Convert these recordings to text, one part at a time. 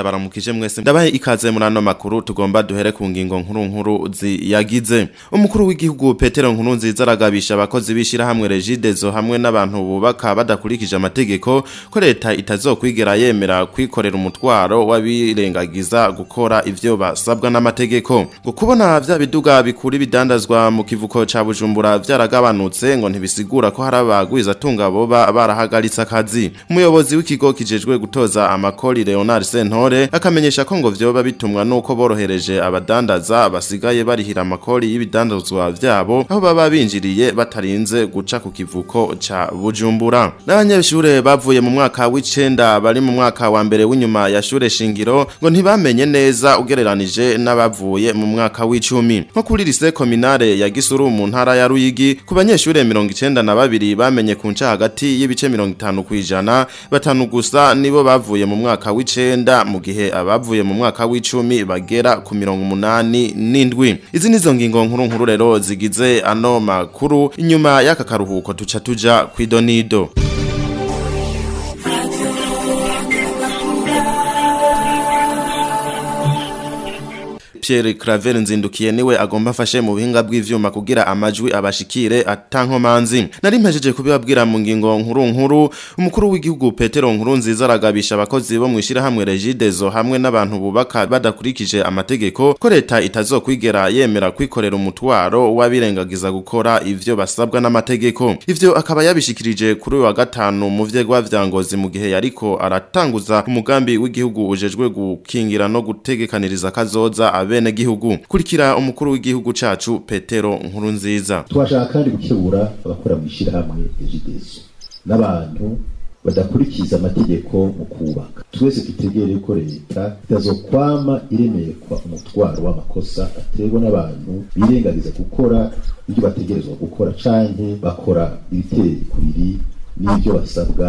ndabaramukije mwese ndabaye ikaze muri ano makuru tugomba duhere ku ngingo nkuru nkuru ziyagize umukuru w'igihugu Petero nkuru nziza aragabisha abakozi b'ishirahamwe Regidezo hamwe n'abantu bubaka badakurikije amategeko ko leta itazokwigera yemera kwikorera umutwaro w'abirengagiza gukora ibyo basabwa n'amategeko ngo kubona vya biduga bikuri bidandazwa mu kivuko cya Bujumbura vyaragabanutse ngo ntibisigura ko hari abagwiza tunga boba barahagaritse akazi umuyobozi w'ikigo kijejwe gutoza amakori Leonard Sento intore akamenyesha ko ngo vyoba bitumwa nuko borohereje abadandaza basigaye barihira amakori y'ibidandazwa vyabo aho baba binjiriye batarinze guca ku kivuko cya Bujumbura n'abanyeshure bavuye mu mwaka w'icenda bari mu mwaka wa mbere w'inyuma ya shure shingiro ngo ntibamenye neza ugereranije n'abavuye mu mwaka w'icumi nko kuri lycée communale ya Gisuru mu ntara ya Ruyigi ku banyeshuri mirongo na babiri bamenye ku nca hagati y'ibice mirongo 50 kwijana batanu gusa nibo bavuye mu mwaka w'icenda mu gihe abavuye mu mwaka w'icumi bagera ku mirongo umunani n'indwi izi nizo ngingo nkuru nkuru rero zigize ano makuru inyuma y'aka karuhuko tuca tuja kwidonido Michel Claver nzindukiye niwe agomba afashe mu bihinga bw'ivyuma kugira amajwi abashikire atankomanzi nari mpejeje kubibabwira mu ngingo nkuru nkuru umukuru w'igihugu Petero nkuru nziza aragabisha abakozi bo mwishira hamwe Regideso hamwe n'abantu bubaka badakurikije amategeko ko leta itazokwigera yemera kwikorera umutwaro wabirengagiza gukora ivyo basabwa n'amategeko ivyo akaba yabishikirije kuri uyu wa gatanu mu vyegwa vya ngozi mu gihe yariko aratanguza umugambi w'igihugu ujejwe gukingira no gutegekaniriza kazoza abe abenegihugu kurikira umukuru w'igihugu cacu Petero nkuru nziza twashaka kandi gukebura abakora mu ishirahamwe ejidezo n'abantu badakurikiza amategeko mu kubaka twese tutegere ko leta itazokwama iremekwa umutwaro w'amakosa aterwa n'abantu birengagiza gukora ibyo bategerezwa gukora canke bakora ibiteye ku n'ibyo basabwa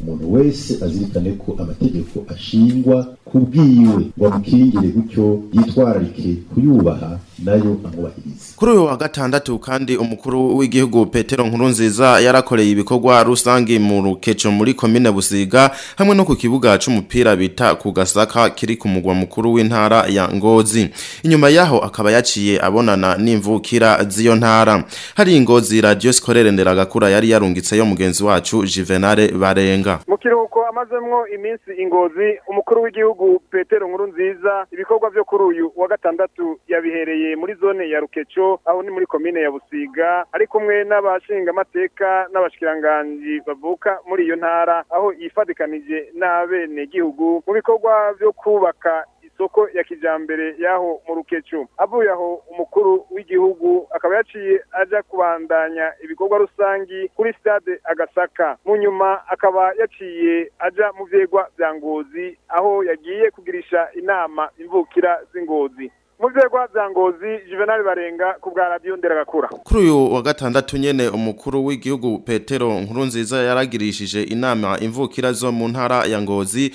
umuntu wese azirikane ko amategeko ashingwa ku bwiwe ngo amukingire gutyo yitwararike kuyubaha nayo amubahiriza kuri uyu wa gatandatu kandi umukuru w'igihugu Petero Nkurunziza yarakoreye ibikorwa rusangi mu rukeco muri komine Busiga hamwe no ku kibuga c'umupira bita ku Gasaka kiri ku mugwa mukuru w'intara ya Ngozi inyuma yaho akaba yaciye abonana n'imvukira z'iyo ntara hari Ngozi Radio Skorere Ndera yari yarungitse yo mugenzi wacu Juvenal Barenga mu amazemwo iminsi ingozi umukuru w'igihugu Petero Nkurunziza ibikorwa vyo kuri uyu wa gatandatu yabihereye muri zone ya Rukecho aho ni muri komine ya Busiga ari kumwe n'abashingamateka n'abashikiranganji bavuka muri iyo ntara aho yifadikanije n'abenegihugu mu bikorwa byo kubaka isoko ya kijambere yaho mu rukecu avuye aho umukuru w'igihugu akaba yaciye ajya kubandanya ibikorwa rusange kuri stade agasaka mu nyuma akaba yaciye ajya mu vyegwa vya ngozi aho yagiye kugirisha inama imvukira z'ingozi mubyeyi kwa byangozi juvenali barenga ku bwa radiyo nderagakura kuri uyu wa gatandatu nyine umukuru w'igihugu petero nkurunziza yaragirishije inama imvukira zo mu ntara ya ngozi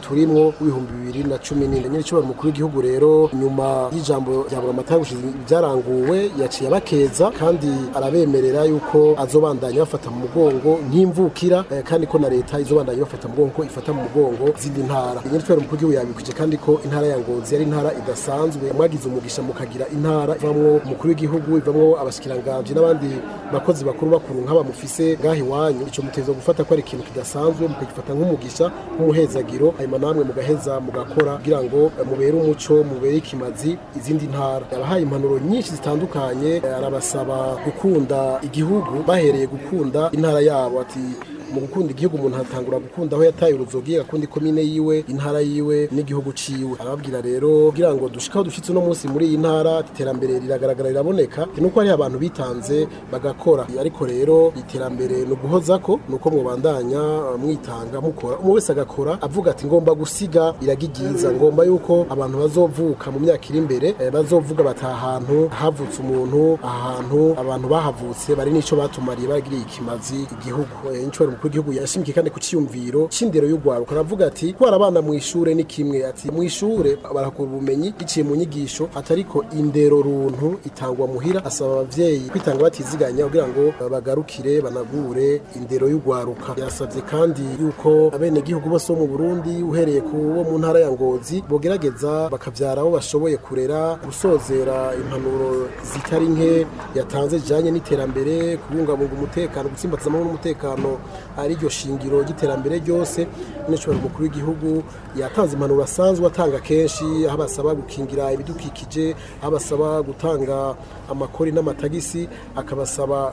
turimwo w'ibihumbi bibiri na cumi n'ine nyir'icyubahiro umukuru w'igihugu rero nyuma y'ijambo rya buramatari gushize ibyaranguwe yaciye abakeza kandi arabemerera yuko azobandanya bafata mu mugongo nk'imvukira eh, kandi ko na leta izobandanya bafata mu mugongo ko ifata mu mugongo zindi ntara nyir'icyubahiro umukuru w'igihugu yabikuje kandi ko intara ya ngozi ari intara idasanzwe mwagize umugisha mukagira intara ivamwo umukuru w'igihugu ivamwo abashikiranganji n'abandi bakozi bakuru bakuru nk'aba mufise ngaha iwanyu icyo muteza gufata ko ari ikintu kidasanzwe mukagifata nk'umugisha nk'umuhezagiro hanyuma namwe mugaheza mugakora kugira ngo eh, mubere umuco mubere ikimazi izindi ntara yabahaye impanuro nyinshi zitandukanye arabasaba gukunda igihugu bahereye gukunda intara yabo ati mu gukunda igihugu umuntu atangura gukunda aho yataye uruzogi akunda ikomine yiwe intara yiwe n'igihugu ciwe arababwira rero kugira ngo dushikaho dushitse no munsi muri iyi ntara iterambere riragaragara riraboneka uko hari abantu bitanze bagakora ariko rero iterambere ni uguhoza ko nuko mubandanya mwitanga mukora umwe wese agakora avuga ati ngomba gusiga iragigiza ngomba yuko abantu bazovuka mu myaka iri imbere eh, bazovuga bata aha hantu havutse umuntu ahantu abantu bahavutse bari n'ico batumariye bagiriye ikimazi igihugu eh, ku gihugu kandi ku cyiyumviro cy'indero y'urwaruka aravuga ati kwara abana mu ishuri ni kimwe ati mu ishuri barakura ubumenyi biciye mu nyigisho atariko indero runtu itangwa muhira asaba abavyeyi kwitanga batiziganya kugira ngo bagarukire banagure indero y'urwaruka yasabye kandi yuko abene gihugu bose mu Burundi uhereye ku bo mu ntara ya Ngozi bogerageza bakavyara aho bashoboye kurera gusozera impanuro zitari nke yatanze janye n'iterambere kubungabunga umutekano gutsimbatiza amahoro n'umutekano ariryo shingiro ry'iterambere ryose n'inshobora mukuru w'igihugu yatanze impanuro asanzwe atanga kenshi aho abasaba gukingira ibidukikije aho abasaba gutanga amakori n'amatagisi akabasaba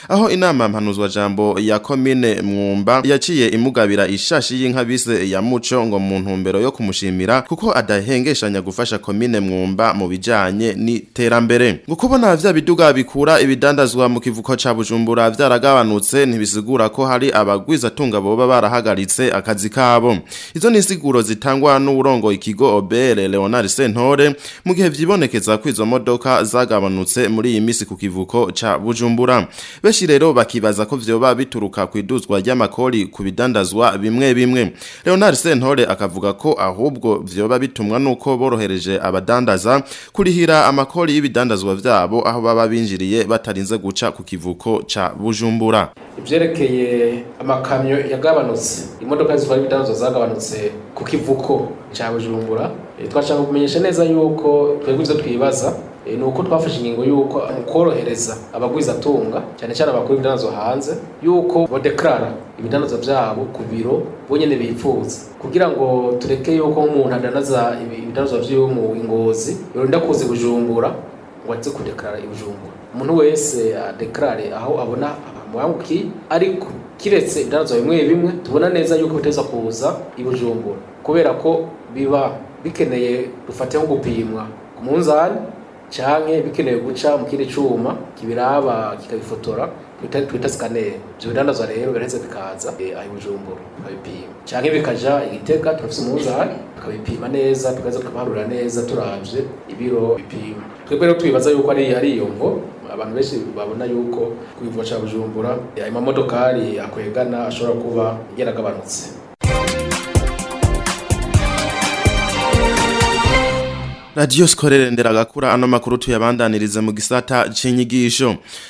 aho inama mpanuzwa jambo ya komine mwumba yaciye imugabira ishashi y'inka bise ya muco ngo mu ntumbero yo kumushimira kuko adahengeshanya gufasha komine mwumba mu bijanye n'iterambere ngo kubona vya biduga bikura ibidandazwa mu kivuko ca Bujumbura vyaragabanutse ntibisigura ko hari abagwiza boba barahagaritse akazi kabo izo ni siguro zitangwa n'urongo ikigo Obere Leonard Sentore mu gihe vyibonekeza ko izo modoka zagabanutse muri iyi misi ku kivuko ca Bujumbura beshi rero bakibaza ko vyoba bituruka kwiduzwa ry'amakori ku bidandazwa bimwe bimwe Leonard Sentore akavuga ko ahubwo vyoba bitumwa nuko borohereje abadandaza kurihira amakori y'ibidandazwa vyabo aho baba binjiriye batarinze guca ku kivuko ca Bujumbura ivyerekeye amakamyo yagabanutse imodoka zitwara ibidandazwa zagabanutse ku kivuko ca Bujumbura twashaka kumenyesha neza yuko twebwe ibyo twibaza eh, ni uko twafashe ingingo y'uko mu korohereza abagwizatunga cyane cyane abakora ibidandazo hanze y'uko badekarara ibidandazo byabo ku biro bonyine bifuza kugira ngo tureke yuko nk'umuntu adandaza ibidandazo by'iwe mu ngozi birinda kuza bujumbura ngo ajye kudekarara ibijumbura umuntu wese adekarare aho abona amuhangukiye ariko kiretse ibidandazo bimwe bimwe tubona neza yuko biteza kuza i kubera ko biba bikeneye dufate nko gupimwa ku munzani cyane bikeneye guca mu kindi cyuma kibiraba kikabifotora twita sikaneri ibyo bidandaza rero biraheze bikaza eh, ayo bujumbura tukabipima cyane bikajya igitega turafite umunzani tukabipima neza tukaza tukabarura neza turabye ibiro bipima twebwe rero tubibaza yuko ari iyo ngo abantu benshi babona yuko ku cya bujumbura ayo mamodokari akwegana ashobora kuba yaragabanutse radiyo sikorere nderagakura ano makuru tuyabandanirize mu gisata cy'inyigisho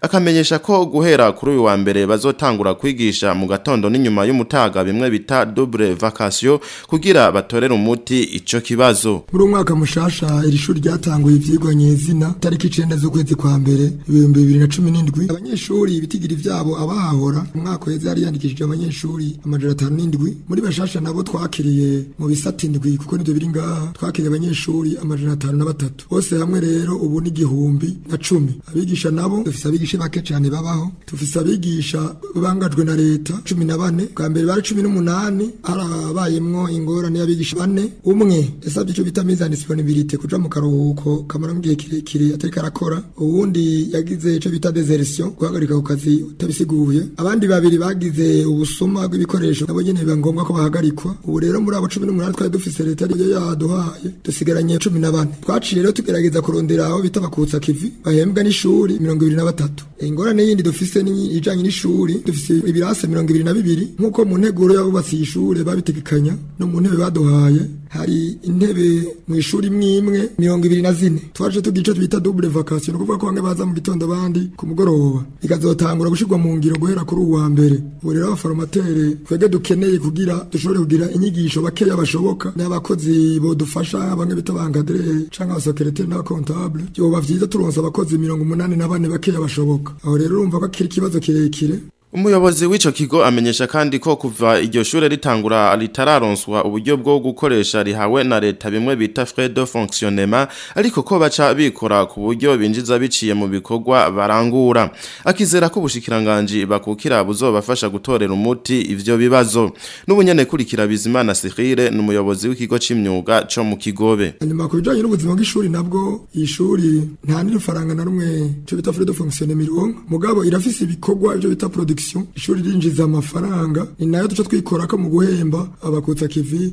akamenyesha ko guhera kuri uyu wa mbere bazotangura kwigisha mu gatondo n'inyuma y'umutaga bimwe bita double vacation kugira batorere umuti icyo kibazo muri umwaka mushasha iri shuri ryatanguye ivyigwa nyezina tariki 9 z'ukwezi kwa mbere ibihumbi bibiri na cumi n’indwi abanyeshuri ibitigiri vyabo abahahora umwaka weze yari yandikishije abanyeshuri amajana 57 muri bashasha nabo twakiriye mu bisata indwi kuko nibyo biri ngaha twakiriye abanyeshuri amajana 5 na 3 bose hamwe rero ubu ni igihumbi na cumi abigisha nabo dufise abigisha bake cyane babaho dufise abigisha bangajwe na leta cumi na bane bwa mbere bari cumi n'umunani harabayemwo ingorane y'abigisha bane umwe yasabye icyo bita mizani disponibilite kuja mu karuhuko kamara mu kirekire atari karakora uwundi yagize icyo bita desertion guhagarika ku kazi utabisiguye abandi babiri bagize ubusuma bw'ibikoresho nabo nyene biba ngombwa ko bahagarikwa ubu rero muri abo cumi n'umunani twari dufise leta ariyo yaduhaye dusigaranye cumi na bane twaciye rero tugerageza bagerageza kurondera aho bita bakutsa kivi bahembwa n'ishuri mirongo ibiri na batatu eh, ingorane yindi dufise ni ijanye n'ishuri dufise ibirasi mirongo ibiri na bibiri nk'uko mu nteguro y'abubatsi y'ishuri babitegekanya no mu ntebe baduhaye hari intebe mu ishuri mwimwe mirongo ibiri na zine twaje tugira icyo twita dubure vakansiyo ni ukuvuga ko bamwe baza mu gitondo abandi ku mugoroba bikazatangura gushyirwa mu ngiro guhera kuri uwa mbere ubu rero abaforomateri twebwe dukeneye kugira dushobore kugira inyigisho bakeya bashoboka n'abakozi bodufasha bamwe bita bangadereye cyangwa abasekereteri n'abakontabule byoba byiza turonsa abakozi mirongo umunani na bane bakeya bashoboka aho rero urumva ko akiri ikibazo kirekire umuyobozi w'icyo kigo amenyesha kandi ko kuva iryo shuri ritangura ritararonswa uburyo bwo gukoresha rihawe na leta bimwe bita frais de ariko ko baca bikora ku buryo binjiza biciye mu bikorwa barangura akizera ko ubushikiranganje bakukira buzobafasha gutorera umuti ibyo bibazo n'ubunyene kurikira bizimana Sirire n'umuyobozi w'ikigo cy’imyuga cyo mu kigobe nyuma kubijanye n'ubuzima bw'ishuri nabwo ishuri nta n'ifaranga na rumwe cyo bita frais de fonctionnement mugabo irafise ibikorwa byo bita production production ishuri ryinjiza amafaranga ni nayo duce twikorako mu guhemba abakutsa kivi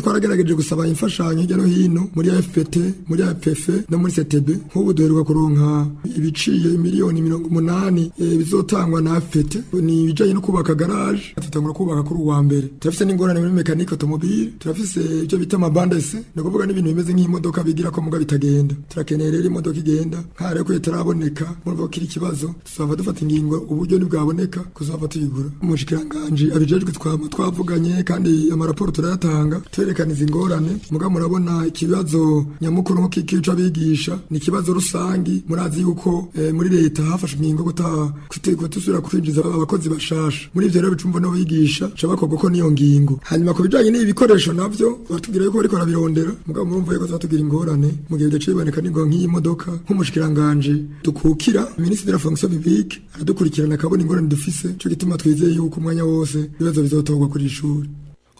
twaragerageje gusaba imfashanyo hirya no hino muri AFPT muri APF no muri CTB nk'ubu duheruka kuronka ibiciye miliyoni mirongo umunani e, bizotangwa na AFPT ni ibijyanye no kubaka garage tutangura kubaka kuri uwa mbere turafise n'ingorane muri mechanique automobile turafise ibyo bita amabandese no kuvuga n'ibintu bimeze nk'imodoka bigira ko muga bitagenda turakeneye rero imodoka igenda nkare ko itaraboneka mu rwo kiri kibazo tuzava dufata ingingo uburyo ntibwaboneka kuzava tuyigura umushikiranganji abijejwe twavuganye kandi amaraporo turayatanga twerekana izi ngorane mugabo murabona ikibazo nyamukuru nko kikica abigisha ni ikibazo rusange murazi yuko eh, muri leta hafashe ingingo guta kutusubira kwinjiza abakozi bashasha muri ivyo rero bicumva n'abigisha shabakorwa ko niyo ngingo hanyuma ku bijanye n'ibi nabyo navyo batubwira yuko bariko barabirondera mugabo murumva yuko zatubwira ingorane mu gihe bidaciboneka n'ingo nk'iyi modoka nk'umushikiranganji dukukira ministre de la aradukurikirana akabona ingorane dufise cyo gituma twizeye yuko umwanya wose ibibazo bizotorwa kuri ishuri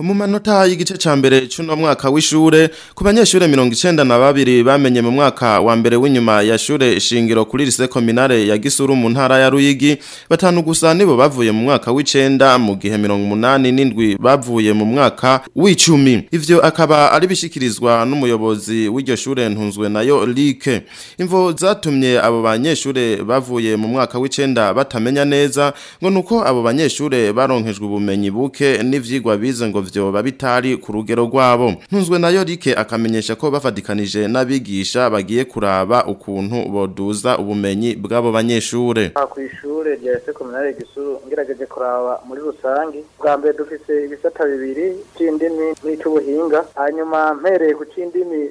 mu y'igice cya mbere cy'uno mwaka w'ishure ku banyeshuri mirongo icyenda na babiri bamenye mu mwaka wa mbere w'inyuma ya shure shingiro kuri lycée communale ya Gisuru mu ntara ya Ruyigi batanu gusa nibo bavuye mu mwaka w'icenda mu gihe mirongo umunani n'indwi bavuye mu mwaka w'icumi ibyo akaba ari bishyikirizwa n'umuyobozi w'iryo shure ntunzwe nayo Like imvo zatumye abo banyeshure bavuye mu mwaka w'icenda batamenya neza ngo uko abo banyeshuri baronkejwe ubumenyi buke n'ivyigwa bize ngo vyoba bitari ku rugero rwabo ntunzwe nayo rike akamenyesha ko bafadikanije n'abigisha bagiye kuraba ukuntu boduza ubumenyi bw'abo banyeshure kw'ishure rya ese gisuru ngerageje kuraba muri rusange bwa mbere dufise ibisata bibiri c'indimi n'icubuhinga hanyuma mpereye ku cyindimi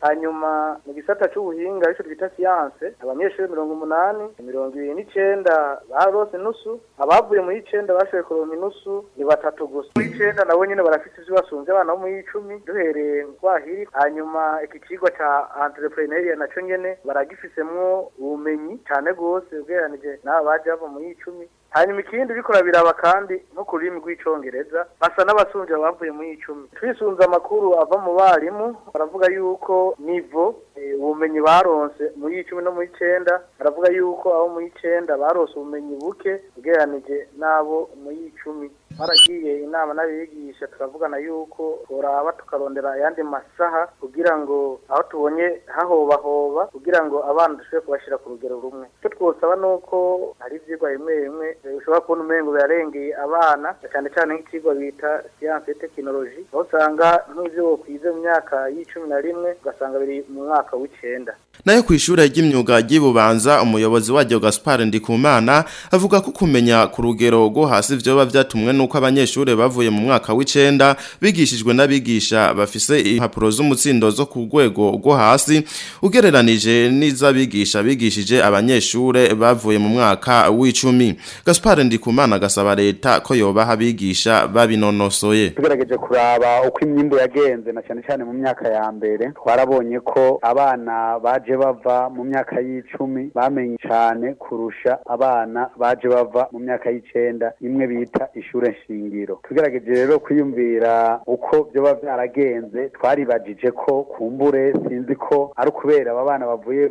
hanyuma mu gisata cy'ubuhinga aricyo twita siyanse abanyeshuri mirongo umunani mirongo ibiri n'icyenda barose inusu abavuye muri icyenda bashoboye kuronka inusu ni batatu gusa muri icyenda nabo nyine barafite ibyo basunze abana bo muri icumi duhereye kwahiri hanyuma iki kigo cya entrepreneuria nacyo nyene baragifisemwo ubumenyi cyane rwose ugereranije n'aba baje bava muri icumi hanyuma ikindi bikora biraba kandi no ku rurimi rw'icyongereza basa n'abasunja bavuye mu icumi twisunze amakuru ava mu barimu baravuga yuko nivo eh, ubumenyi baronse muri icumi no mu icenda baravuga yuko abo mu icenda baronse ubumenyi buke ugereranije n'abo mu icumi Baragiye inama n'abigisha turavugana yuko turaba tukarondera ayandi masaha kugira ngo aho tubonye hahobahoba kugira ngo abana dushobore kubashyira ku rugero rumwe icyo twosaba ni uko hari ibyigwa bimwe bimwe ushobora kubona umengo birarengeye abana cyane cyane nk'ikigo bita siyanse tekinoloji aho usanga nk'ibyo wo mu myaka y'icumi na rimwe ugasanga biri mu mwaka w'icyenda nayo ku ishuri ry'imyuga ry'ibubanza umuyobozi waryo Gaspard Ndikumana avuga ko kumenya ku rugero rwo hasi byoba byatumwe nuko abanyeshuri bavuye mu mwaka w'icenda bigishijwe n'abigisha bafise impapuro z'umutsindo zo ku rwego rwo hasi ugereranije n'iz'abigisha bigishije abanyeshuri bavuye mu mwaka w'icumi Gaspard Ndikumana gasaba leta ko yobaha abigisha babinonosoye tugerageje kuraba uko imyimbo yagenze na cyane cyane mu myaka ya mbere twarabonye ko abana baje baje bava mu myaka y'icumi bamenye cane kurusha abana baje bava mu myaka y'icenda imwe bita ishuri nshingiro tugerageje rero kwiyumvira uko vyoba vyaragenze twaribajije ko kumbure sinzi ko ari ukubera aba bana bavuye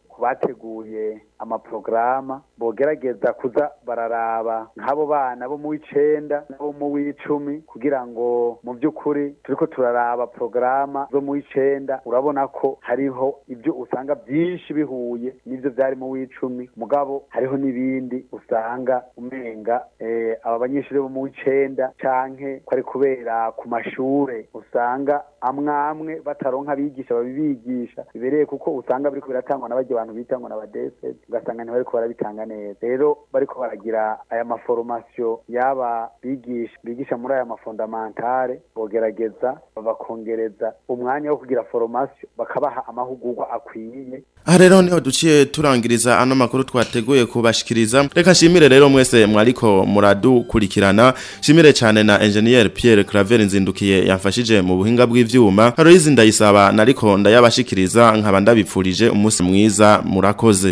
ku bateguye amaporogaramu bogerageza kuza bararaba nk'abo bana bo mu w'icenda n'abo mu w'icumi kugira ngo mu by'ukuri ko turaraba porogaramu zo mu w'icenda urabona ko hariho ibyo usanga byinshi bihuye n'ibyo byari mu w'icumi mugabo hariho n'ibindi usanga umenga eh, aba banyeshuri bo mu w'icenda canke ko ari kubera ku mashuri usanga amwamwe bataronka abigisha babibigisha bibereye kuko usanga biriko biratangwa n'abarya abantu bitangwa na badesede ugasanga ntibariko barabitanga neza rero bariko baragira aya maforomasiyo yaba bigisha bigisha muri aya mafondamantare bogerageza babakongereza umwanya wo kugira foromasiyo bakabaha amahugurwa akwiye aha rero niho duciye turangiriza ano makuru twateguye kubashikiriza reka nshimire rero mwese mwariko muradukurikirana nshimire cyane na enjeniyeri Pierre Claver nzindukiye yafashije mu buhinga bw'ibyuma harorizi ndayisaba nariko ndayabashikiriza nkaba ndabipfurije umunsi mwiza murakoze